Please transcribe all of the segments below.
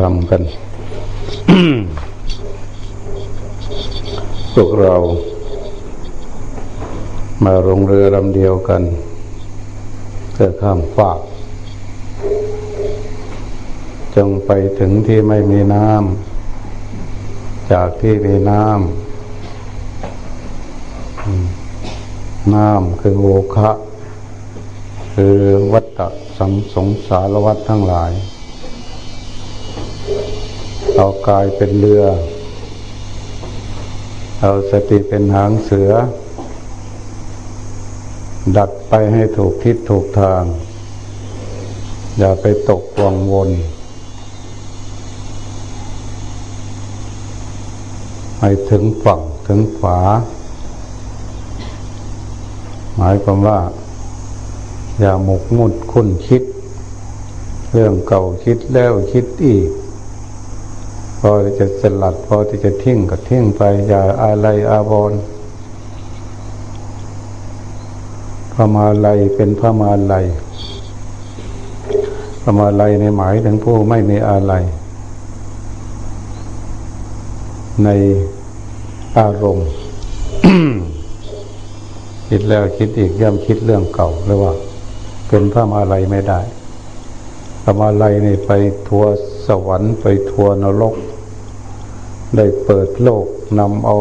ทำกัน พวกเรา มาลงเรือลำเดียวกันเพื่อข้ามฟาก จงไปถึงที่ไม่มีน้ำจากที่มีน้ำน้ำคือโอคะ คือวัตตะสังสงสารวัตทั้งหลาย เอากายเป็นเรือ เอาสติเป็นหางเสือ ดัดไปให้ถูกทิศถูกทาง อย่าไปตกวังวน ให้ถึงฝั่งถึงฝา หมายความว่า อย่าหมกมุ่นคุ้นคิด เรื่องเก่าคิดแล้วคิดอีก อที่จะสลัด พอที่จะทิ้งก็ทิ้งไป อย่าอะไรอาบอนพระมาลัยเป็นพระมาลัยพระมาลัยในหมายถึงผู้ไม่มีอะไร ในอารมณ์คิดแล้วคิดอีกย่ำคิดเรื่องเก่าเลยว่า เป็นพระมาลัยไม่ได้พระมาลัยนี่ไปทัวสวรรค์ไปทัวนรก ได้เปิดโลกนำเอา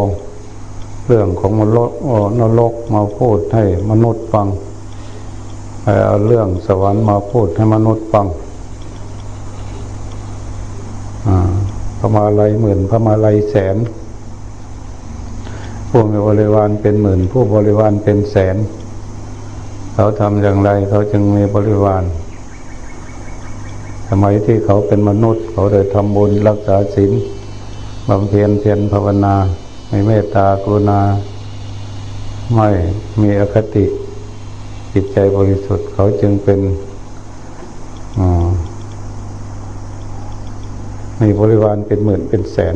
เรื่องของมนุษย์นรกมาพูดให้มนุษย์ฟังเอาเรื่องสวรรค์มาพูดให้มนุษย์ฟังพระมาลัยหมื่นพระมาลัยแสน ผู้มีบริวารเป็นหมื่น ผู้บริวารเป็นแสน เขาทำอย่างไรเขาจึงมีบริวารสมัยที่เขาเป็นมนุษย์ เขาได้ทำบุญรักษาศีล บำเพ็ญเพียรภาวนาไม่เมตตากรุณา ไม่มีอคติ จิตใจบริสุทธิ์เขาจึงเป็นมีบริวารเป็นหมื่นเป็นแสน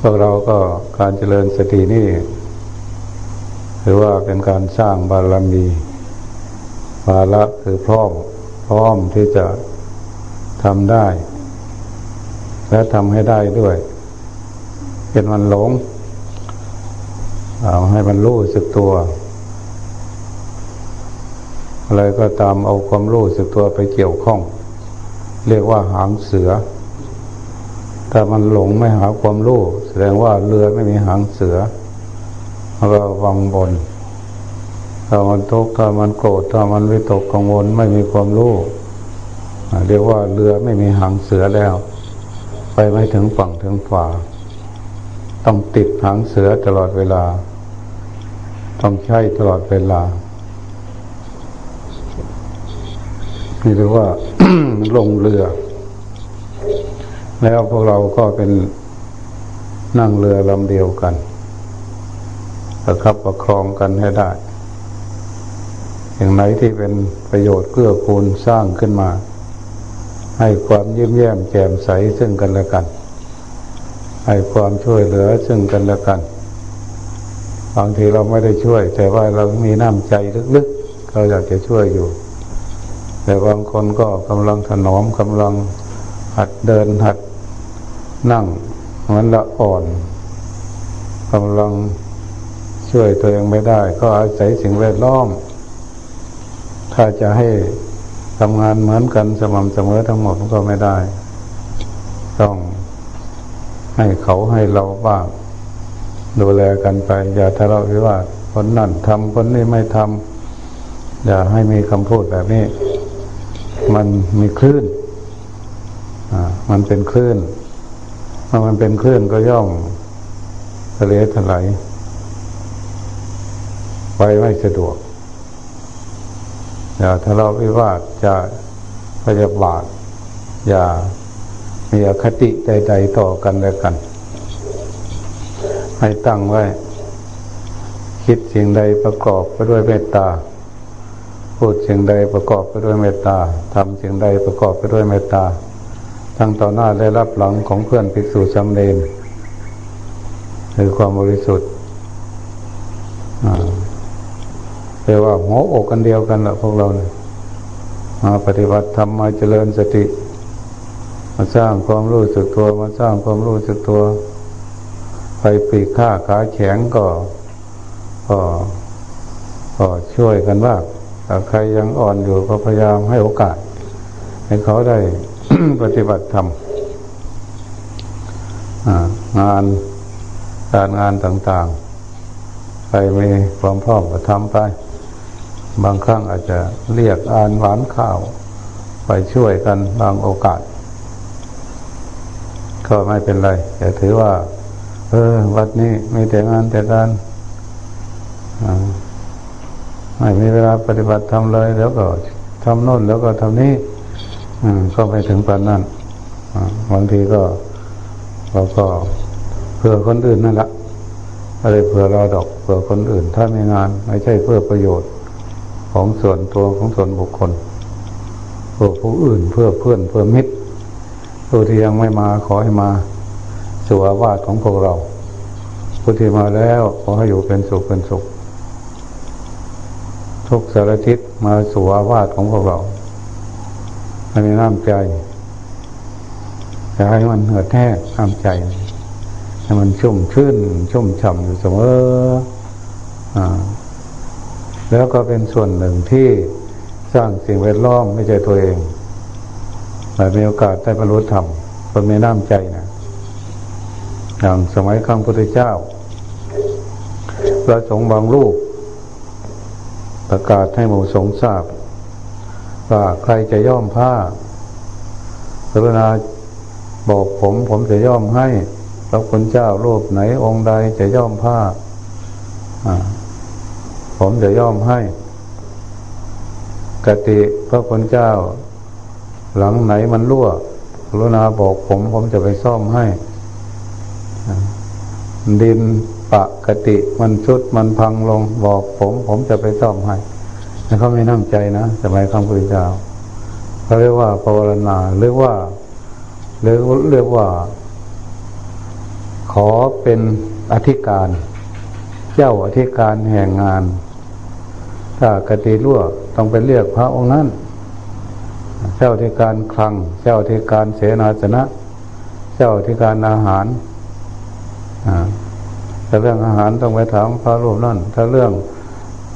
พวกเราก็การเจริญสตินี่ถือว่าเป็นการสร้างบารมีภาระคือพร้อม พร้อมที่จะทำได้ และทำให้ได้ด้วย เป็นมันหลง เอาให้มันรู้สึกตัวอะไรก็ตามเอาความรู้สึกตัวไปเกี่ยวข้อง เรียกว่าหางเสือ ถ้ามันหลงไม่หาความรู้แสดงว่าเรือไม่มีหางเสือแล้ววังบน ถ้ามันทุกข์ถ้ามันโกรธถ้ามันวิตกกังวลไม่มีความรู้เรียกว่าเรือไม่มีหางเสือแล้ว ไปไม่ถึงฝั่งถึงฝาต้องติดหางเสือตลอดเวลา ต้องใช้ตลอดเวลา นี่เรียกว่าลงเรือ แล้วพวกเราก็เป็นนั่งเรือลำเดียวกันประคับประคองกันให้ได้ อย่างไหนที่เป็นประโยชน์เกื้อกูลสร้างขึ้นมา ให้ความยิ้มแย้มแจ่มใสซึ่งกันและกัน ให้ความช่วยเหลือซึ่งกันและกันบางทีเราไม่ได้ช่วย แต่ว่าเรามีน้ำใจลึกๆ เราอยากจะช่วยอยู่ แต่บางคนก็กำลังถนอมกำลังหัดเดินหัดนั่งมันละอ่อนกำลังช่วยตัวเองไม่ได้ ก็อาศัยสิ่งแวดล้อม ถ้าจะให้ ทำงานเหมือนกันสม่ำเสมอทั้งหมดก็ไม่ได้ ต้องให้เขาให้เราบ้างดูแลกันไป อย่าทะเลาะวิวาทคนนั่นทำคนนี้ไม่ทำอย่าให้มีคำพูดแบบนี้ มันมีคลื่นอ่ามันเป็นคลื่นเมื่อมันเป็นคลื่นก็ย่อมทะเลถลายไปไม่สะดวก อย่าทะเลาะวิวาทจะพยาบาท อย่ามีอคติใดๆต่อกันและกัน ให้ตั้งไว้ คิดสิ่งใดประกอบไปด้วยเมตตา พูดสิ่งใดประกอบไปด้วยเมตตาทำสิ่งใดประกอบไปด้วยเมตตา ทั้งต่อหน้าและรับหลังของเพื่อนภิกษุจำเนนคือความบริสุทธิ์ แต่ว่าหัวอกกันเดียวกันแหละพวกเราเนี่ยมาปฏิบัติธรรมมาเจริญสติ มาสร้างความรู้สึกตัว มาสร้างความรู้สึกตัว ไปปีกข้าขาแข็งก็ก็ก็ช่วยกันว่าถ้าใครยังอ่อนอยู่ก็พยายามให้โอกาส ให้เขาได้ปฏิบัติธรรมงานการงานต่างๆ ใครมีความพร้อมก็ทำไป บางครั้งอาจจะเรียกอ่านหวานข้าว ไปช่วยกันบางโอกาส ก็ไม่เป็นไรแต่ถือว่า เออ วัดนี้มีแต่งานแต่การไม่มีเวลาปฏิบัติทำเลย แล้วก็ทำโน่นแล้วก็ทำนี้ก็ไปถึงปานนั้นบางทีก็เราก็เพื่อคนอื่นนั่นแหละอะไรเพื่อเราดอกเพื่อคนอื่น ถ้ามีงาน ไม่ใช่เพื่อประโยชน์ ของส่วนตัวของส่วนบุคคลเพื่อผู้อื่นเพื่อเพื่อนเพื่อมิตรผู้ที่ยังไม่มาขอให้มาสู่อาวาสของพวกเราผู้ที่มาแล้วขอให้อยู่เป็นสุขเป็นสุข ทุกสารทิศมาสู่อาวาสของพวกเราให้มีน้ำใจจะให้มันเหือดแท้น้ำใจให้มันชุ่มชื่น ชุ่มฉ่ำอยู่เสมออ่า แล้วก็เป็นส่วนหนึ่งที่สร้างสิ่งแวดล้อมไม่ใช่ตัวเองแต่มีโอกาสได้บรรลุธรรมคนมีน้ำใจนะอย่างสมัยครั้งพุทธเจ้าพระสงฆ์บางรูป ประกาศให้หมู่สงฆ์ทราบ ว่าใครจะย่อมผ้ากรุณาบอกผมผมจะย่อมให้พระคุณเจ้ารูปไหนองค์ใดจะย่อมผ้า ผมจะย่อมให้ กติพระคุณเจ้า หลังไหนมันรั่วกรุณาบอกผมผมจะไปซ่อมให้ ดินปะกติมันชุดมันพังลงบอกผมผมจะไปซ่อมให้แต่เขาไม่นั่งใจนะสมัยคำพุทธเจ้าเขาเรียกว่าภาวนาเรียกว่าเรียกเรียกว่า ขอเป็นอธิการ เจ้าอธิการแห่งงาน ถ้ากติรั่วต้องไปเรียกพระองค์นั้น เจ้าอธิการคลัง เจ้าอธิการเสนาสนะ เจ้าอธิการอาหารถ้าเรื่องอาหารต้องไปถามพระรูปนั่น ถ้าเรื่อง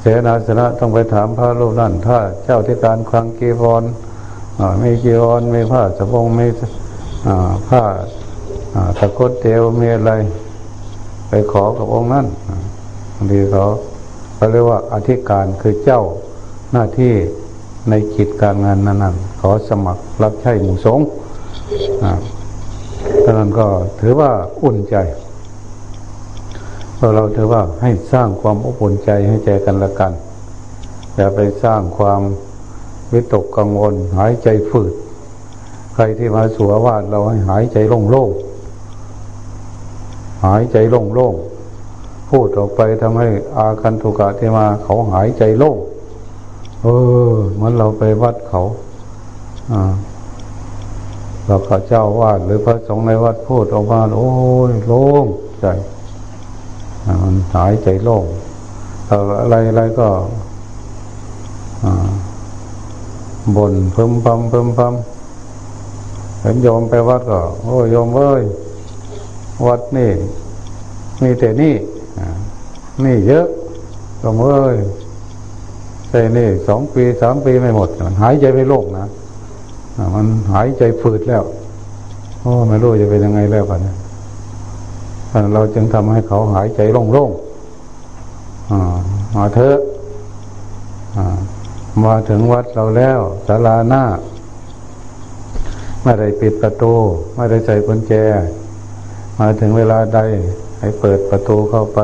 เสนาสนะต้องไปถามพระรูปนั่น ถ้าเจ้าอธิการคลังกีวรไม่กีวรไม่ผ้าสบงไม่ผ้าตะกดเตียวมีอะไร ไปขอกับองค์นั้นบางทีเขา เขาเรียกว่าอธิการคือเจ้าหน้าที่ในกิจการงานนั้นๆขอสมัครรับใช้หมู่สงฆ์ดังนั้นก็ถือว่าอุ่นใจเราถือว่าให้สร้างความอบอุ่นใจให้ใจกันละกัน อย่าไปสร้างความวิตกกังวล หายใจฝืด ใครที่มาสัววาดเราให้หายใจโล่งๆหายใจโล่งๆ พูดออกไปทำให้อาคันทุกะที่มาเขาหายใจโล่งเออเหมือนเราไปวัดเขาอ่าเราข้าเจ้าวาดหรือพระสงฆ์ในวัดพูดออกมาโอ้ยโล่งใจมันหายใจโล่งอะไรอะไรก็บ่นเพิ่มพำเพิ่มพำเห็นโยมไปวัดก็ โอ้ยโยมเอ้ยวัดนี่ มีแต่นี่ นี่เยอะโยมเอ้ยใช่นี่สองปีสามปีไม่หมดมันหายใจไปโล่งนะมันหายใจฝืดแล้วโอ้ไม่รู้จะเป็นยังไงแล้วกันเนี่ยเราจึงทำให้เขาหายใจโล่งๆมาเถอะมาถึงวัดเราแล้วศาลาหน้าไม่ได้ปิดประตูไม่ได้ใส่กุญแจ มาถึงเวลาใดให้เปิดประตูเข้าไป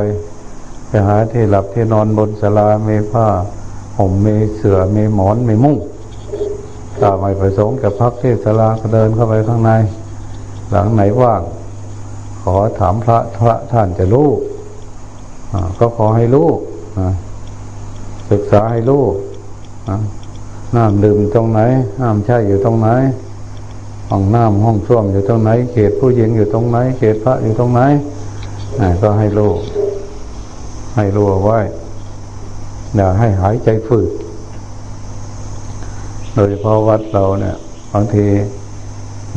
ไปหาที่หลับที่นอนบนศาลาไมีผ้าห่มมีเสื่อมีหมอนไมีมุ้งถ้าไม่ประสงค์จะพักที่ศาลาก็เดินเข้าไปข้างใน หลังไหนว่าง ขอถามพระพระท่านจะรู้ก็ขอให้รู้ศึกษาให้รู้น้ำดื่มตรงไหนน้ำใช่อยู่ตรงไหนห้องน้ำห้องส้วมอยู่ตรงไหน เขตผู้หญิงอยู่ตรงไหน เขตพระอยู่ตรงไหนก็ให้รู้ ให้รู้ไว้อย่าให้หายใจฝืดโดยเพาะวัดเราเนี่ยบางที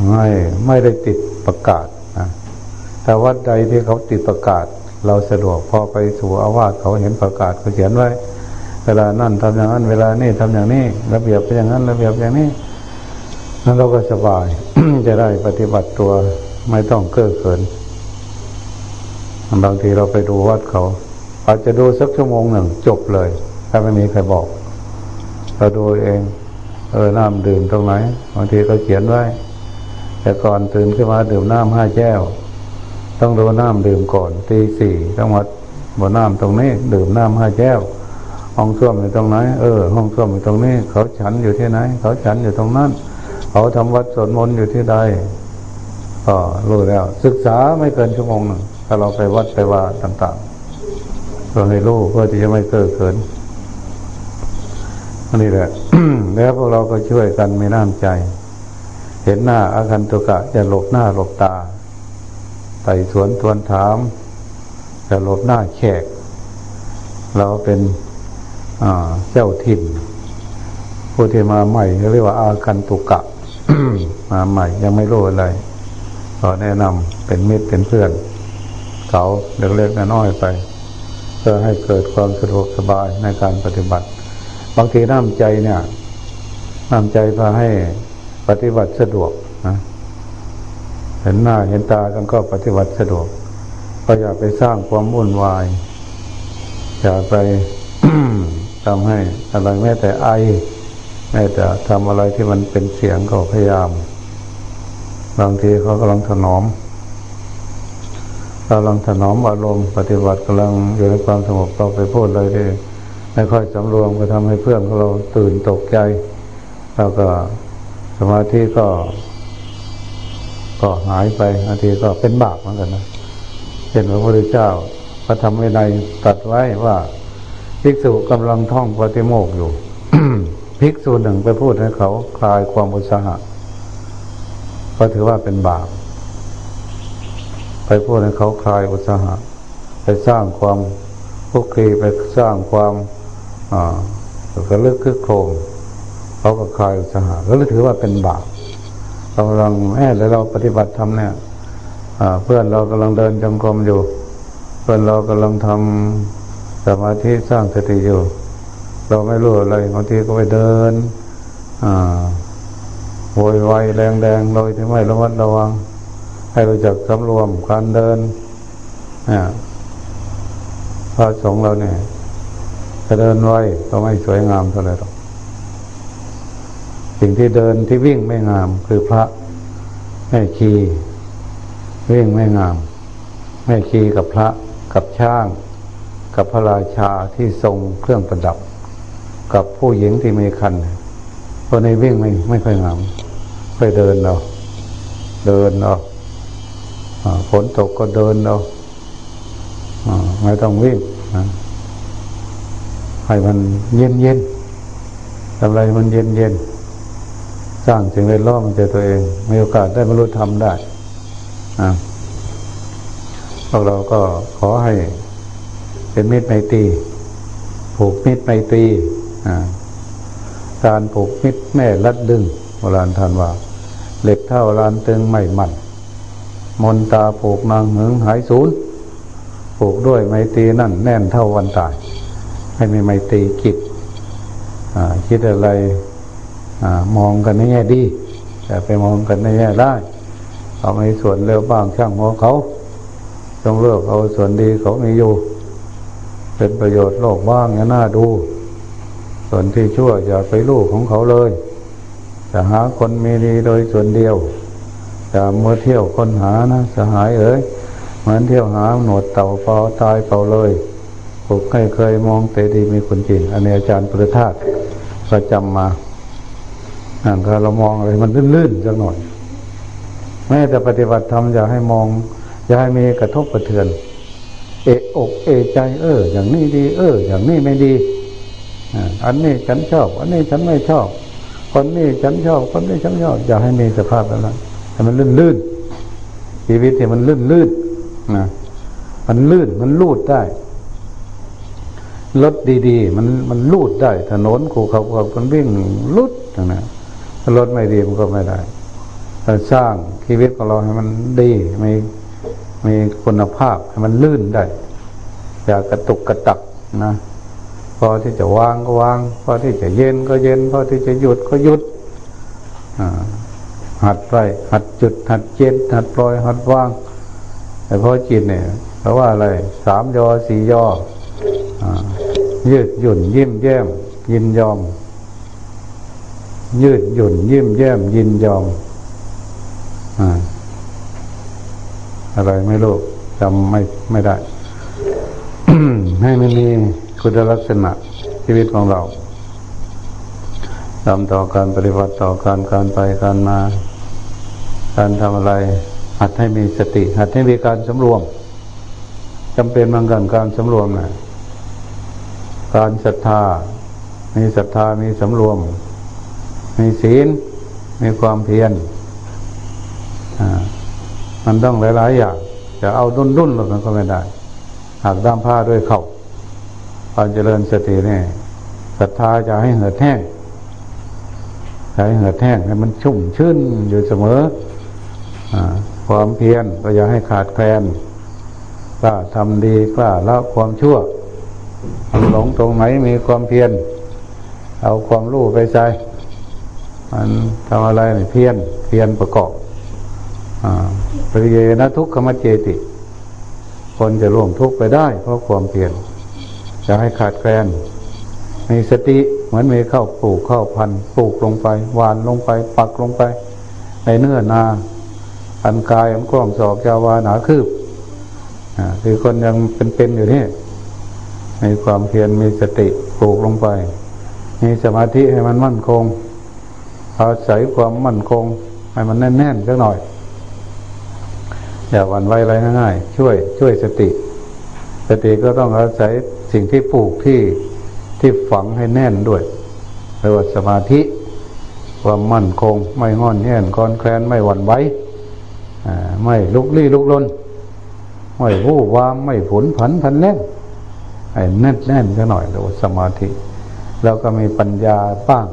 ไม่ไม่ได้ติดประกาศนะแต่วัดใดที่เขาติดประกาศ เราสะดวกพอไปสู่อาวาสเขาเห็นประกาศเขาเขียนไว้ เวลานั่นทำอย่างนั้น เวลานี่ทำอย่างนี้ ระเบียบเป็นอย่างนั้น ระเบียบอย่างนี้นั้นเราก็สบาย จะได้ปฏิบัติตัวไม่ต้องเก้อเขินบางทีเราไปดูวัดเขา อาจจะดูสักชั่วโมงหนึ่ง จบเลย ถ้าไม่มีใครบอกเราดูเอง เออน้ำดื่มตรงไหนบางทีก็เขียนไว้ แต่ก่อนตื่นขึ้นมาดื่มน้ำห้าแก้ว ต้องดูน้ำดื่มก่อนตีสี่ต้องวัดบนน้ำตรงนี้ ดื่มน้ำห้าแก้วห้องส้วมอยู่ตรงไหนเออห้องส้วมอยู่ตรงนี้ เขาฉันอยู่ที่ไหน เขาฉันอยู่ตรงนั้น เขาทำวัดสวดมนต์อยู่ที่ใดก็รู้แล้ว ศึกษาไม่เกินชั่วโมงหนึ่งถ้าเราไปวัดไปว่าต่าง ๆ พื่อให้รู้เพื่อที่จะไม่เกิดเขินนี่แหละ แล้วพวกเราก็ช่วยกันมีน้ำใจ เห็นหน้าอาคันตุกะจะหลบหน้าหลบตาไต่สวนทวนถามจะหลบหน้าแขก เราเป็นเจ้าถิ่นผู้ที่มาใหม่เรียกว่าอาคันตุกะมาใหม่ยังไม่รู้อะไรก็แนะนำเป็นมิตรเป็นเพื่อน เขาเล็กๆน้อยๆไป พื่อให้เกิดความสะดวกสบายในการปฏิบัติ บางทีน้ำใจเนี่ยน้ำใจพาให้ปฏิบัติสะดวกนะเห็นหน้าเห็นตากันก็ปฏิบัติสะดวก ก็อย่าไปสร้างความวุ่นวาย อย่าไปทำให้อะไรแม้แต่ไอแม้แต่ทำอะไรที่มันเป็นเสียงก็พยายาม บางทีเขากำลังถนอม กำลังถนอมอารมณ์ปฏิบัติกำลังอยู่ในความสงบเราไปพูดเลยที่ไม่ค่อยสำรวมก็ทำให้เพื่อนของเราตื่นตกใจ แล้วก็สมาธิก็ ก็หายไปบางทีก็เป็นบาปเหมือนกันนะเห็นพระพุทธเจ้าพระธรรมวินัยตัดไว้ว่าภิกษุกำลังท่องปฏิโมกอยู่ภิกษุหนึ่งไปพูดให้เขาคลายความอุตสาหะก็ถือว่าเป็นบาป ไปพูดให้เขาคลายอุตสาหะ ไปสร้างความพุกคีไปสร้างความอกระลึกคึกโครมเขาก็คลายอุตสาหะก็เลยถือว่าเป็นบาปกำลังแม่แล้วเราปฏิบัติทำเนี่ยเพื่อนเรากำลังเดินจงกรมอยู่ เพื่อนเรากำลังทำสมาธิสร้างสติอยู่ เราไม่รู้อะไรบางทีก็ไปเดินโวยวายแรงๆโดยที่ไม่ระมัดระวัง ให้รู้จักสำรวมการเดินเนี่ยพระสงฆ์เราเนี่ยจะเดินไว้ก็ไม่สวยงามเท่าไหร่หรอกสิ่งที่เดินที่วิ่งไม่งาม คือพระแม่ชีวิ่งไม่งามแม่ชีกับพระกับช่าง กับพระราชาที่ทรงเครื่องประดับ กับผู้หญิงที่มีคันคนในวิ่งไม่ไม่ค่อยงามไปเดินเราเดินเรา ฝนตกก็เดินเอาไม่ต้องวิ่งให้มันเย็นเย็นทำอะไรมันเย็นเย็นสร้างสิ่งแวดล้อมมันเจอตัวเอง มีโอกาสได้บรรลุธรรมได้พวกเราก็ขอให้เป็นมิตรไมตรีผูกมิตรไมตรีการผูกมิตรแม่ลัดดึงโบราณท่านว่า เหล็กเท่าลานตึงไม่มั่น มนตาผูกนางหึงหายศูนย์ผูกด้วยไมตรีนั่นแน่นเท่าวันตาย ให้มีไมตรีคิดคิดอะไรอมองกันในแง่ดีแต่ไปมองกันในแง่ได้เขาไม่ส่วนเร็วบ้างช่างหัวเขาต้องเลือกเอาส่วนดีเขามีอยู่ เป็นประโยชน์โลกบ้างอย่าน่าดู ส่วนที่ชั่วอย่าไปลูกของเขาเลยจะหาคนมีดีโดยส่วนเดียว จะเมื่อเที่ยวค้นหานะสหายเอ๋ยเหมือนเที่ยวหาหนวดเต่าเปาตายเปล่าเลยผมเคยเคยมองแต่ดีมีคนจริง อันนี้อาจารย์ประทาตประจำมาอ่านเรามองอะไรมันลื่นๆสักหน่อยแม้แต่ปฏิบัติธรรมอย่าให้มอง อย่าให้มีกระทบกระเทือน เอะอกเอใจ เออ อย่างนี้ดี เออ อย่างนี้ไม่ดีอันนี้ฉันชอบ อันนี้ฉันไม่ชอบ คนนี้ฉันชอบ คนนี้ฉันชอบ อย่าให้มีสภาพแบบนั้น ให้มันลื่นลื่นชีวิตที่มันลื่นลื่นนะมันลื่นมันลูดได้รถดีๆ มันมันลูดได้ ถนนขูเขาเขาคนวิ่งลุดนะรถไม่ดีมันก็ไม่ได้เราสร้างชีวิตของเราให้มันดีมีมีคุณภาพให้มันลื่นได้อย่ากระตุกกระตักนะพอที่จะวางก็วาง พอที่จะเย็นก็เย็น พอที่จะหยุดก็หยุด หัดไปหัดจุด หัดเย็นหัดปล่อย หัดว่าง แต่พอจิตเนี่ยเพราะว่าอะไรสามยอสี่ยอยืดหยุ่นยิ้มแย้ม ยินยอม ยืดหยุ่นยิ้มแย้ม ยินยอมอะไรไม่รู้จำไม่ไม่ได้ ให้มันมีคุณลักษณะชีวิตของเรา ทำต่อการปฏิบัติต่อการการไปการมา การทำอะไรหัดให้มีสติ หัดให้มีการสำรวมจำเป็นบางกันการสำรวมนะการศรัทธา มีศรัทธามีสำรวม มีศีล มีความเพียรมันต้องหลาย ๆ อย่าง จะเอาดุนดุนหรอกมันก็ไม่ได้ หากด้ามผ้าด้วยเขาการเจริญสติเนี่ยศรัทธาจะให้เหือดแห้ง ให้เหือดแห้งให้มันชุ่มชื่นอยู่เสมออความเพียรก็อย่าให้ขาดแคลนกล้าทำดีกล้าละความชั่วหลงตรงไหนมีความเพียรเอาความรู้ไปใส่มันทำอะไรเนี่ยเพียรเพียรประกอบปริเยนะทุกขมัจเจติ คนจะร่วงทุกข์ไปได้ เพราะความเพียรจะให้ขาดแคลนมีสติ เหมือนมีเข้าปลูกเข้าพันปลูกลงไปหวานลงไป ปักลงไป ในเนื้อนาอันกายอันกล้องสอกยาวาหนาคืบคือคนยังเป็นๆอยู่นี่มีความเพียรมีสติปลูกลงไป มีสมาธิให้มันมั่นคงอาศัยความมั่นคง ให้มันแน่นๆสักหน่อย อย่าหวั่นไหวอะไรง่ายๆช่วย ช่วยสติ สติก็ต้องอาศัยสิ่งที่ปลูกที่ ที่ฝังให้แน่นด้วยเรียกว่าสมาธิความมั่นคง ไม่งอนแง่นคอนแคลนไม่หวั่นไหวไม่ลุกลี้ลุกลนไม่วู่วามไม่ผุนผันพันแน่นให้แน่นแน่นก็หน่อยเรียกว่าสมาธิ แล้วก็มีปัญญาบ้าง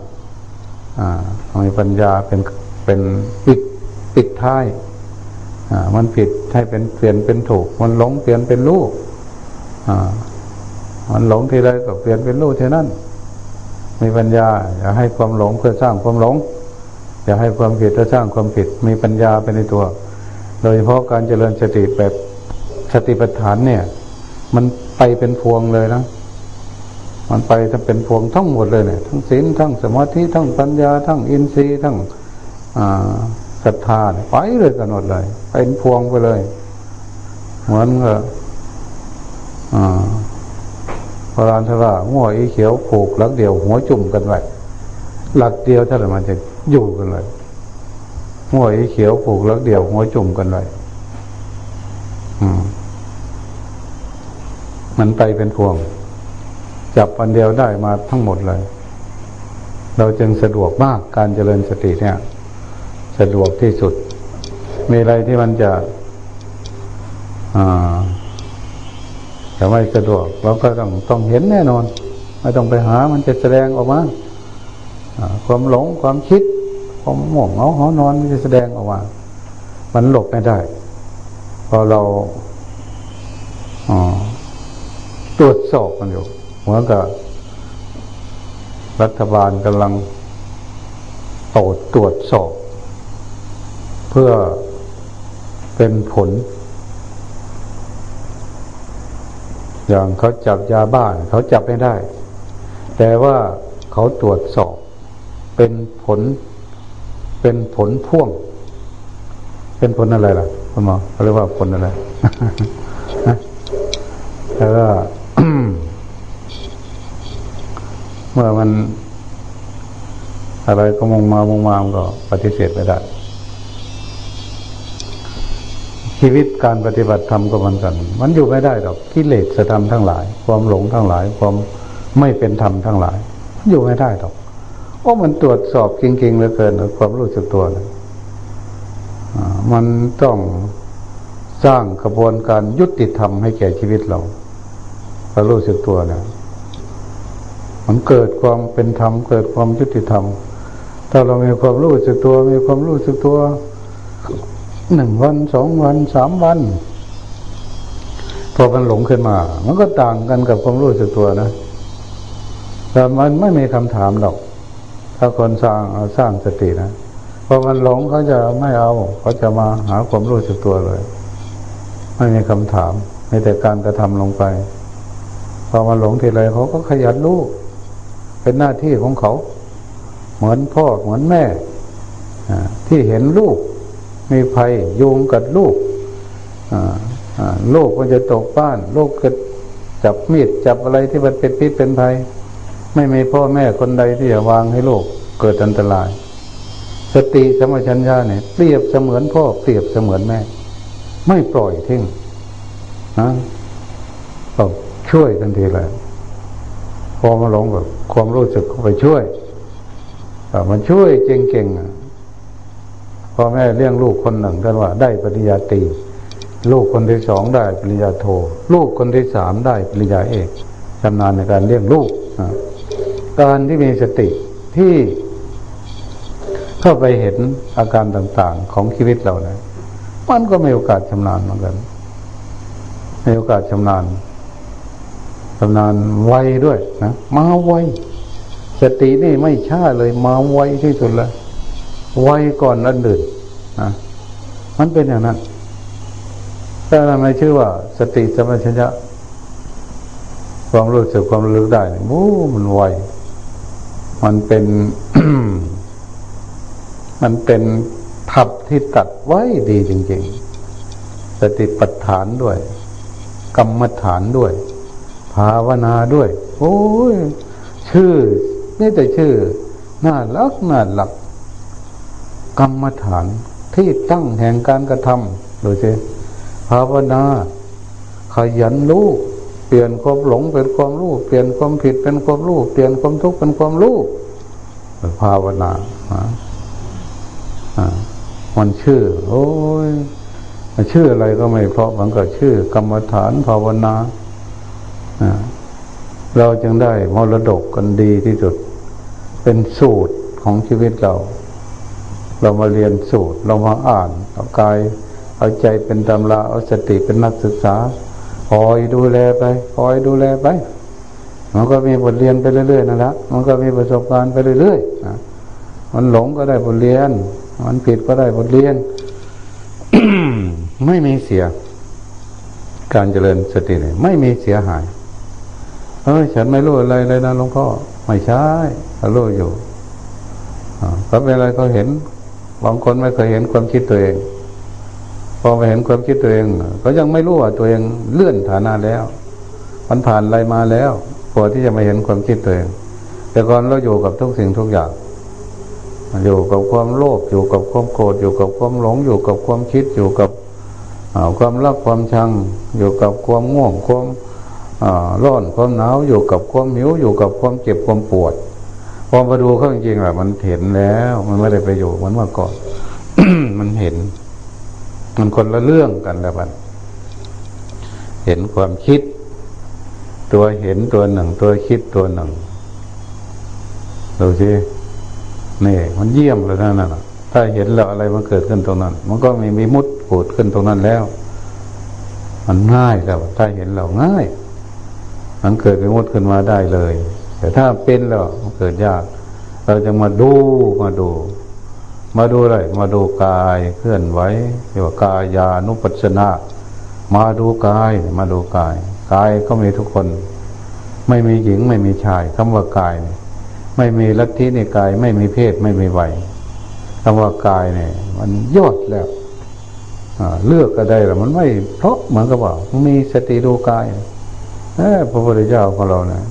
มีปัญญาเป็นเป็นปิดปิดท้ายมันผิดให้เป็นเปลี่ยนเป็นถูก มันหลงเปลี่ยนเป็นรู้ มันหลงทีไรก็เปลี่ยนเป็นรู้ทีนั้น มีปัญญา อย่าให้ความหลงเพื่อสร้างความหลง อย่าให้ความผิดเพื่อสร้างความผิด มีปัญญาเป็นในตัว โดยเฉพาะการเจริญสติแบบสติปัฏฐานเนี่ย มันไปเป็นพวงเลยนะ มันไปถ้าเป็นพวงทั้งหมดเลยเนี่ย ทั้งศีลทั้งสมาธิทั้งปัญญา ทั้งอินทรีย์ทั้งศรัทธาไปเลยกันหมดเลย เป็นพวงไปเลย เหมือนกับพ ระรานทราหัวอีเขียวผูกหลักเดียวหัวจุ่มกันไว้หลักเดียวถ้ามันจะอยู่กันเลยหัวอีเขียวผูกหลักเดียวหัวจุ่มกันไว้มันไปเป็นพวง จับอันเดียวได้มาทั้งหมดเลย เราจึงสะดวกมากการเจริญสติเนี่ย สะดวกที่สุด มีอะไรที่มันจะ อ่า จะไม่สะดวกเราก็ต้องต้องเห็นแน่นอน ไม่ต้องไปหามันจะแสดงออกมาความหลงความคิดความห่วงเหงาหอนอนมันจะแสดงออกมา มันหลบไม่ได้ พอเราตรวจสอบมันอยู่เหมือนกับรัฐบาลกำลังตรวจตรวจสอบ เพื่อเป็นผล อย่างเขาจับยาบ้านเขาจับไม่ได้ แต่ว่าเขาตรวจสอบเป็นผล เป็นผลพ่วง เป็นผลอะไรล่ะคุณหมอเขาเรียกว่าผลอะไรแล้วก็เมื่อมันอะไรก็มงมามงมามก็ปฏิเสธไม่ได้ ชีวิตการปฏิบัติธรรมก็เหมือนกัน มันอยู่ไม่ได้หรอกกิเลสธรรมทั้งหลาย ความหลงทั้งหลาย ความไม่เป็นธรรมทั้งหลาย มันอยู่ไม่ได้หรอกเพราะมันตรวจสอบจริงๆเหลือเกินความรู้สึกตัวนะมันต้องสร้างกระบวนการยุติธรรมให้แก่ชีวิตเราความรู้สึกตัวนะมันเกิดความเป็นธรรมเกิดความยุติธรรม ถ้าเรามีความรู้สึกตัว มีความรู้สึกตัว หนึ่งวันสองวันสามวัน พอมันหลงขึ้นมา มันก็ต่างกันกับความรู้สึกตัวนะแต่มันไม่มีคำถามหรอก ถ้าคนสร้างสร้างสตินะพอมันหลงเขาจะไม่เอาเขาจะมาหาความรู้สึกตัวเลย ไม่มีคำถามมีแต่การกระทำลงไปพอมันหลงทีไรเขาก็ขยันรู้เป็นหน้าที่ของเขา เหมือนพ่อเหมือนแม่ที่เห็นลูก มีภัยยุงกัดลูกลูกมันจะตกบ้าน ลูกเกิดจับมีดจับอะไรที่มันเป็นพิษเป็นภัย ไม่มีพ่อแม่คนใดที่จะวางให้ลูกเกิดอันตราย สติสมัชัญญาเนี่ยเปรียบเสมือนพ่อเปรียบเสมือนแม่ ไม่ปล่อยทิ้งนะก็ช่วยทันทีเลยพอมาหลงแบบความรู้สึกเข้าไปช่วยมันช่วยเก่งๆ พ่อแม่เลี้ยงลูกคนหนึ่งกันว่า ได้ปริญญาตรีลูกคนที่สองได้ปริญญาโท ลูกคนที่สามได้ปริญญาเอกชำนาญในการเลี้ยงลูกการที่มีสติที่เข้าไปเห็นอาการต่างๆของชีวิตเรานะมันก็มีโอกาสชำนาญเหมือนกันมีโอกาสชำนาญชำนาญไวด้วยนะมาไวสตินี่ไม่ช้าเลยมาไวที่สุดเลย ไว้ก่อนอันอื่นนะมันเป็นอย่างนั้นแต่ทำไมชื่อว่า สติสมัชัญญะความรู้สึกความรู้ได้โอ้มันไวมันเป็น มันเป็นทับที่ตัดไว้ดีจริง ๆ สติปัฏฐานด้วย กรรมฐานด้วย ภาวนาด้วย โอ้ย ชื่อ นี่แต่ชื่อ น่ารักน่าหลัก กรรมฐานที่ตั้งแห่งการกระทำดูสิภาวนาขยันรู้เปลี่ยนความหลงเป็นความรู้เปลี่ยนความผิดเป็นความรู้เปลี่ยนความทุกข์เป็นความรู้ภาวนามันชื่อ โอ้ยชื่ออะไรก็ไม่เพราะมันก็ชื่อ กรรมฐานภาวนาเราจึงได้มรดกกันดีที่สุด เป็นสูตรของชีวิตเรา เรามาเรียนสูตร เรามาอ่านเอากาย เอาใจเป็นตำราเอาสติเป็นนักศึกษาคอยดูแลไปคอยดูแลไป มันก็มีบทเรียนไปเรื่อยๆนั่นแหละมันก็มีประสบการณ์ไปเรื่อยๆนะมันหลงก็ได้บทเรียน มันผิดก็ได้บทเรียน ไม่มีเสีย การเจริญสติเนี่ยไม่มีเสียหาย เอ้ยฉันไม่รู้อะไรเลยนะหลวงพ่อไม่ใช่รู้อยู่เขาเป็นอะไรเขาเห็น บางคนไม่เคยเห็นความคิดตัวเอง พอไปเห็นความคิดตัวเอง ก็ยังไม่รู้ว่าตัวเองเลื่อนฐานะแล้ว มันผ่านอะไรมาแล้วพอที่จะมาเห็นความคิดตัวเอง แต่ก่อนเราอยู่กับทุกสิ่งทุกอย่าง อยู่กับความโลภอยู่กับความโกรธอยู่กับความหลง อยู่กับความคิดอยู่กับความรักความชัง อยู่กับความง่วงความร้อนความหนาวอยู่กับความหิวอยู่กับความเจ็บความปวด พอมาดูเขาจริงๆแหละมันเห็นแล้ว มันไม่ได้ไปอยู่เหมือนเมื่อก่อนมันเห็น มันคนละเรื่องกันแล้วมันเห็นความคิด ตัวเห็นตัวหนึ่ง ตัวคิดตัวหนึ่งดูสินี่ มันเยี่ยมเลยนั่นน่ะ ถ้าเห็นแล้วอะไรมันเกิดขึ้นตรงนั้น มันก็ม่มีมุดปูดขึ้นตรงนั้นแล้ว มันง่ายแล้วถ้าเห็นเราง่าย มันเกิดเป็นมดขึ้นมาได้เลย แต่ถ้าเป็นแล้วมันเกิดยาก เราจะมาดูมาดู มาดูอะไรมาดูกายเคลื่อนไหวเรียกว่ากายานุปัสสนามาดูกาย มาดูกาย กายก็มีทุกคน ไม่มีหญิงไม่มีชายคำว่ากายเนี่ยไม่มีลัทธิในกาย ไม่มีเพศไม่มีวัยคำว่ากายเนี่ย มันยอดแล้วเลือกก็ได้แต่มันไม่เพราะเหมือนกับว่ามีสติดูกายพระพุทธเจ้าของเราเนี่ย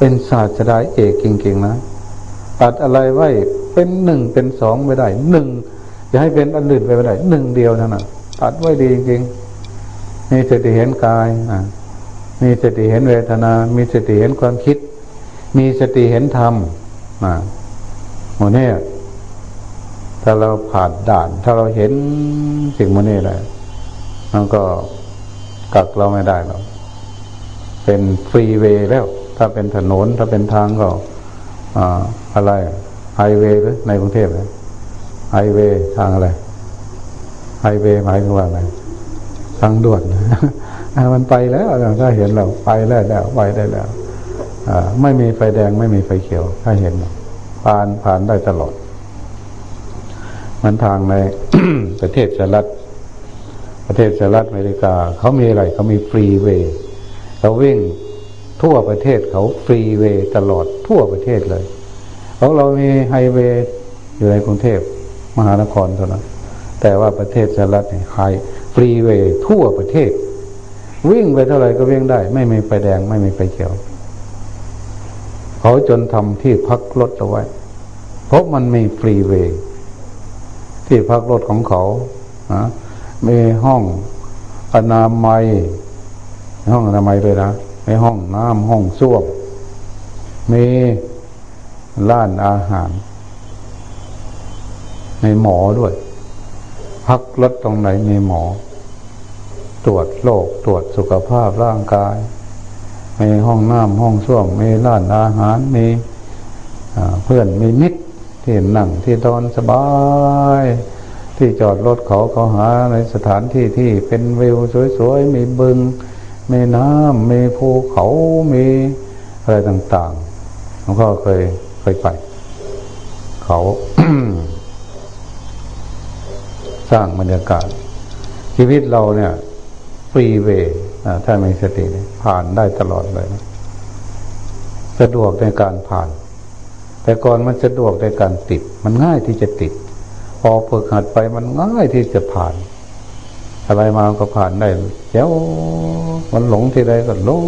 เป็นศาสตราเอกเก่งๆนะตัดอะไรไว้เป็นหนึ่งเป็นสองไม่ได้หนึ่งจะให้เป็นอันอื่นไปไม่ได้หนึ่งเดียวเท่านั้นตัดไว้ดีจริงๆมีสติเห็นกายอะมีสติเห็นเวทนา มีสติเห็นความคิด มีสติเห็นธรรมอะโมเนี่ยถ้าเราผ่านด่าน ถ้าเราเห็นสิ่งโมเนี่ยได้มันก็กักเราไม่ได้หรอกเป็น freeway แล้ว ถ้าเป็นถนนถ้าเป็นทางก็อะไรไฮเวย์หรือในกรุงเทพเลยไฮเวย์ทางอะไรไฮเวย์หมายถึงว่าอะไรทางด่วนมันไปแล้วถ้าเห็นเราไปแล้วแล้วไปได้แล้วไม่มีไฟแดงไม่มีไฟเขียว ถ้าเห็นผ่านผ่านได้ตลอด มันทางในประเทศสหรัฐประเทศสหรัฐอเมริกาเขามีอะไรเขามี freeway เขาวิ่ง ทั่วประเทศเขา freeway ตลอดทั่วประเทศเลยของเรามีไฮเวย์อยู่ในกรุงเทพมหานครเท่านั้นแต่ว่าประเทศสหรัฐเนี่ยไฮ freeway ทั่วประเทศ วิ่งไปเท่าไหร่ก็วิ่งได้ ไม่มีไฟแดงไม่มีไฟเขียวเขาจนทำที่พักรถเอาไว้ เพราะมันมีฟรีเวย์ที่พักรถของเขานะมีห้องอนามัย ห้องอนามัยเลยนะ มีห้องน้ำห้องส้วมมีร้านอาหารมีหมอด้วย พักรถตรงไหนมีหมอ ตรวจโรคตรวจสุขภาพร่างกายมีห้องน้ำห้องส้วมมีร้านอาหารมีเพื่อนมีมิตรที่นั่งที่ตอนสบาย ที่จอดรถเขาเขาหาในสถานที่ที่เป็นวิวสวยๆ มีบึง มีน้ำมีภูเขามีอะไรต่างๆหลวงพ่อเคยเคยไป เขาสร้างบรรยากาศ ชีวิตเราเนี่ยฟรีเวย์ถ้ามีสติผ่านได้ตลอดเลย สะดวกในการผ่าน แต่ก่อนมันสะดวกในการติด มันง่ายที่จะติด พอฝึกหัดไปมันง่ายที่จะผ่าน อะไรมาก็ผ่านได้เดี๋ยวมันหลงที่ใดก็รู้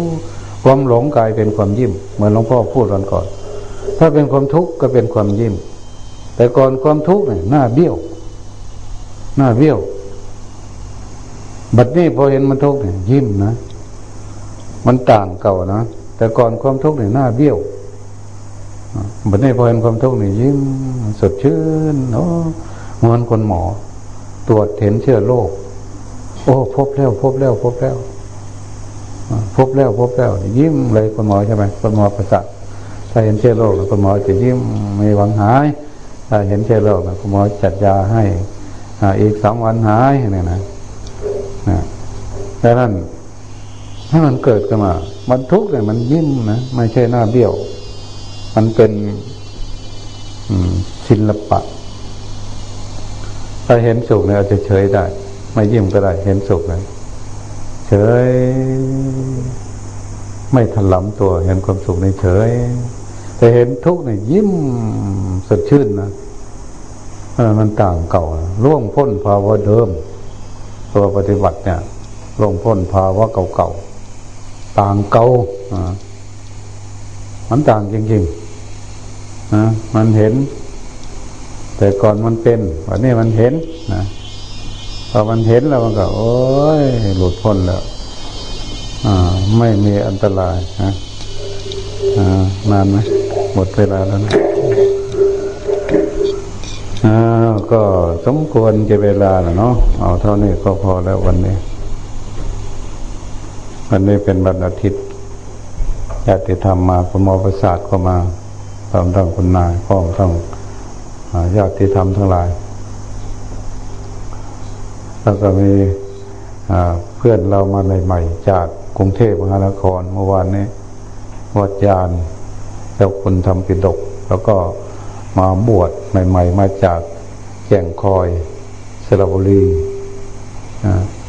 ความหลงกลายเป็นความยิ้ม เหมือนหลวงพ่อพูดตอนก่อน ถ้าเป็นความทุกข์ก็เป็นความยิ้ม แต่ก่อนความทุกข์เนี่ยหน้าเบี้ยว หน้าเบี้ยว บัดนี้พอเห็นมันทุกข์เนี่ยยิ้มนะ มันต่างเก่านะ แต่ก่อนความทุกข์เนี่ยหน้าเบี้ยวบัดนี้พอเห็นความทุกข์เนี่ยยิ้มสดชื่นโอ้เหมือนคนหมอ ตรวจเห็นเชื้อโรค โอ้พบแล้วพบแล้วพบแล้วพบแล้วพบแล้วยิ้มเลยคนหมอใช่ไหมคนหมอประสาทถ้าเห็นเชื้อโรคคนหมอจะยิ้มไม่หวังหายถ้าเห็นเชื้อโรคคุณหมอจัดยาให้อีกสองวันหายเนี่ยนะนะดังนั้นให้มันเกิดขึ้นมา มันทุกข์เนี่ยมันยิ้มนะไม่ใช่หน้าเบี้ยว มันเป็นศิลปะ ถ้าเห็นสุขเนี่ยอาจจะเฉยได้ ไม่ยิ้มก็ได้เห็นสุขเลยเฉย ไม่ถลำตัวเห็นความสุขในเฉย แต่เห็นทุกข์เนี่ยยิ้มสดชื่นนะมันต่างเก่าล่วงพ้นภาวะเดิม ตัวปฏิบัติเนี่ยลงพ้นภาวะเก่าๆต่างเก่ามันต่างจริงๆนะมันเห็น แต่ก่อนมันเป็นวันนี้มันเห็นนะ พอมันเห็นแล้วมันก็โอ้ยหลุดพ้นแล้วอ่า ไม่มีอันตรายนะอ่านานไหมหมดเวลาแล้วนะอ้าวก็สมควรจะเวลาแล้วเนาะเอาเท่านี้ก็พอแล้ววันนี้ วันนี้เป็นวันอาทิตย์ญาติธรรมมาคุณหมอประสาทก็มาพร้อมทั้งคุณนายพ่อทั้งญาติธรรมทั้งหลาย แล้วก็มีเพื่อนเรามาใหม่ๆจากกรุงเทพมหานครเมื่อวานนี้วัดยานเจ้าคุณทำปิดก แล้วก็มาบวชใหม่ ๆ มาจากแก่งคอยสระบุรี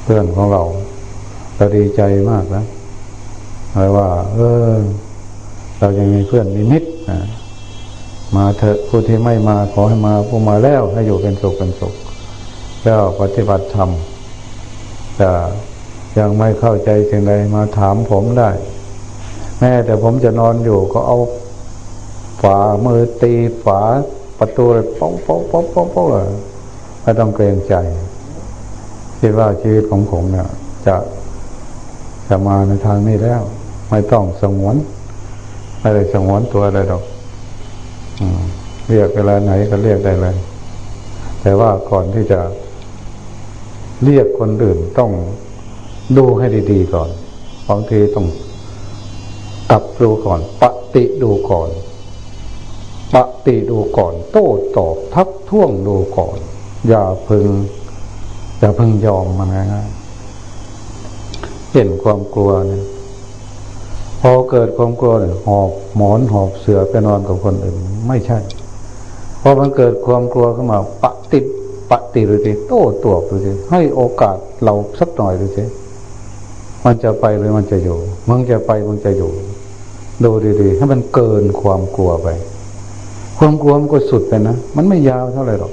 เพื่อนของเราเราดีใจมากนะหมายว่า เออ เรายังมีเพื่อนมีมิตรมาเถอะผู้ที่ไม่มาขอให้มาผู้มาแล้วให้อยู่เป็นสุขเป็นสุข แล้วปฏิบัติธรรมแต่ยังไม่เข้าใจสิ่งใดมาถามผมได้ แม้แต่ผมจะนอนอยู่ก็เอาฝามือตีฝาประตูเลยป๊อกป๊อกป๊อกป๊อกป๊อกเลยไม่ต้องเกรงใจคิดว่าชีวิตของผมเนี่ยจะจะมาในทางนี้แล้ว ไม่ต้องสงวนไม่ได้สงวนตัวอะไรดอกเรียกเวลาไหนก็เรียกได้เลย แต่ว่าก่อนที่จะ เรียกคนอื่นต้องดูให้ดีๆก่อนบางทีต้องกลับดูก่อน ปฏิดูก่อน ปฏิดูก่อน โต้ตอบทักท้วงดูก่อน อย่าพึงจะเพิ่งยอมมันง่ายๆเห็นความกลัวเนี่ยพอเกิดความกลัวเนี่ยหอบหมอนหอบเสือไปนอนกับคนอื่น ไม่ใช่พอมันเกิดความกลัวขึ้นมาปฏิ ฏิดูสิโต้ตวบดูสิให้โอกาสเราสักหน่อยดูสิมันจะไปหรือมันจะอยู่มึงจะไปมึงจะอยู่ ดูดีๆให้มันเกินความกลัวไป ความกลัวมันก็สุดไปนะมันไม่ยาวเท่าไหร่หรอก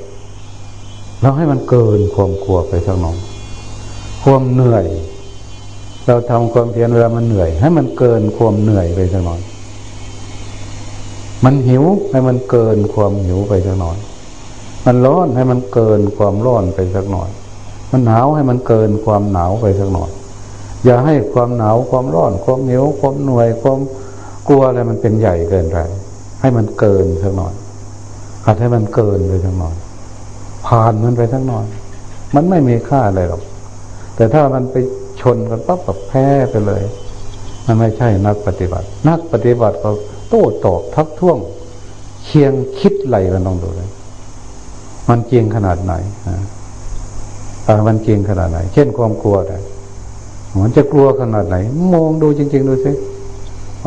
เราให้มันเกินความกลัวไปสักหน่อยความเหนื่อย เราทำความเพียรเวลามันเหนื่อย ให้มันเกินความเหนื่อยไปสักหน่อย มันหิวให้มันเกินความหิวไปสักหน่อย มันร้อนให้มันเกินความร้อนไปสักหน่อย มันหนาวให้มันเกินความหนาวไปสักหน่อย อย่าให้ความหนาวความร้อนความเหนียวความหน่วยความกลัวอะไรมันเป็นใหญ่เกินไปให้มันเกินสักหน่อยหัดให้มันเกินไปสักหน่อย ผ่านมันไปสักหน่อย มันไม่มีค่าอะไรหรอก แต่ถ้ามันไปชนกันปั๊บแบบแพ้ไปเลย มันไม่ใช่นักปฏิบัติ นักปฏิบัติก็โต้ตอบทักท้วงเคียงคิดไหลกันต้องดูเลย มันจริงขนาดไหนนะมันจริงขนาดไหน เช่นความกลัวนี่ยมันจะกลัวขนาดไหน มองดูจริง ๆ ดูสิ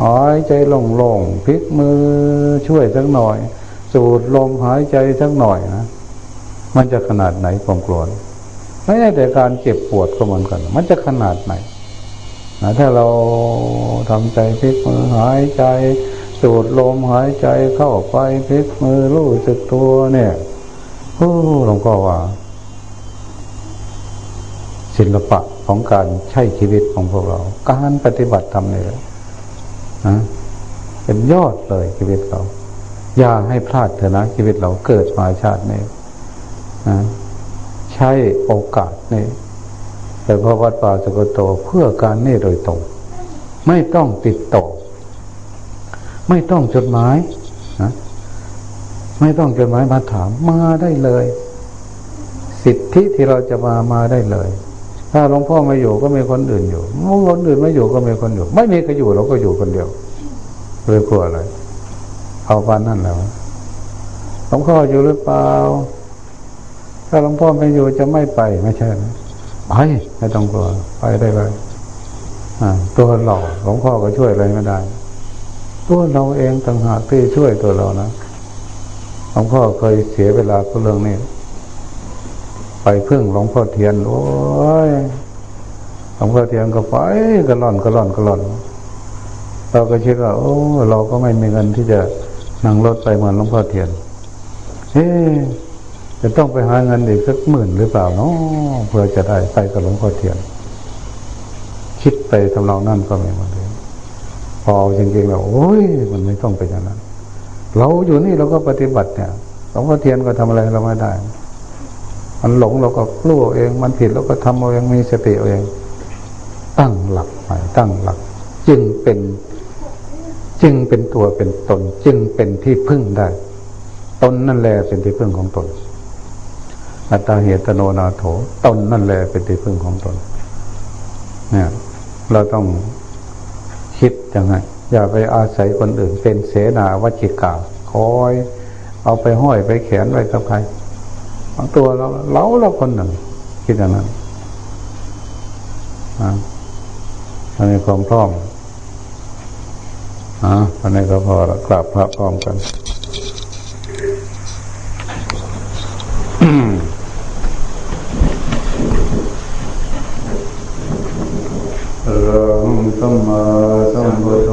หายใจลงๆพลิกมือช่วยสักหน่อย สูดลมหายใจสักหน่อยนะมันจะขนาดไหนความกลัวไม่ใช่แต่การเจ็บปวดก็เหมือนกัน มันจะขนาดไหนนะถ้าเราทำใจพลิกมือหายใจ สูดลมหายใจเข้าไปพลิกมือรู้สึกตัวเนี่ย โอ้หลวงพ่อว่า ศิลปะของการใช้ชีวิตของพวกเรา การปฏิบัติธรรมเนี่ยนะเป็นยอดเลยชีวิตเรา อย่าให้พลาดเถอะนะชีวิตเราเกิดมาชาตินี้นะใช้โอกาสนี่แต่พระวัดป่าสกโตเพื่อการนี่โดยตรง ไม่ต้องติดต่อ ไม่ต้องจดหมายนะ ไม่ต้องจดหมายมาถามมาได้เลย สิทธิที่เราจะมามาได้เลย ถ้าหลวงพ่อไม่อยู่ก็มีคนอื่นอยู่เมื่อคนอื่นไม่อยู่ก็มีคนอยู่ ไม่มีใครอยู่เราก็อยู่คนเดียวเลยกลัวอะไรเอาปานนั่นแล้วหลวงพ่ออยู่หรือเปล่า ถ้าหลวงพ่อไม่อยู่จะไม่ไปไม่ใช่นะไปไม่ต้องกลัวไปได้เลยตัวเราหลวงพ่อก็ช่วยอะไรไม่ได้ ตัวเราเองต่างหากที่ช่วยตัวเรานะ หลวงพ่อเคยเสียเวลากับเรื่องนี้ ไปพึ่งหลวงพ่อเทียน โอ้ยหลวงพ่อเทียนก็ไปก็ล่อนก็ล่อนก็ล่อน เราก็คิดว่าโอ้เราก็ไม่มีเงินที่จะนั่งรถไปเหมือนหลวงพ่อเทียนเฮ้จะต้องไปหาเงินอีกสักหมื่นหรือเปล่าเนาะเพื่อจะได้ไปกับหลวงพ่อเทียน คิดไปทำนองนั่นก็ไม่มดเลยพอจริงๆแล้วโอ้ยมันไม่ต้องไปอย่างนั้น เราอยู่นี่เราก็ปฏิบัติเนี่ยหลวงพ่อเทียนก็ทำอะไรเราไม่ได้ มันหลงเราก็รู้เอง มันผิดเราก็ทำเอาเองมีสติเอาเอง ตั้งหลักใหม่ตั้งหลัก จึงเป็นจึงเป็นตัวเป็นตน จึงเป็นที่พึ่งได้ตนนั่นแหละเป็นที่พึ่งของตนอัตตาเหตโนนาโถตนนั่นแหละเป็นที่พึ่งของตน เนี่ย เราต้องคิดยังไง อย่าไปอาศัยคนอื่นเป็นเสนาวชิกาคอย เอาไปห้อยไปแขนไว้กับใครของตัวเราเราเราคนหนึ่ง คิดอย่างนั้นนะอันนี้ความพร้อมอ่าอันนี้ก็พอละกราบพระพร้อมกันรัง สัมมาสัมพุทโธ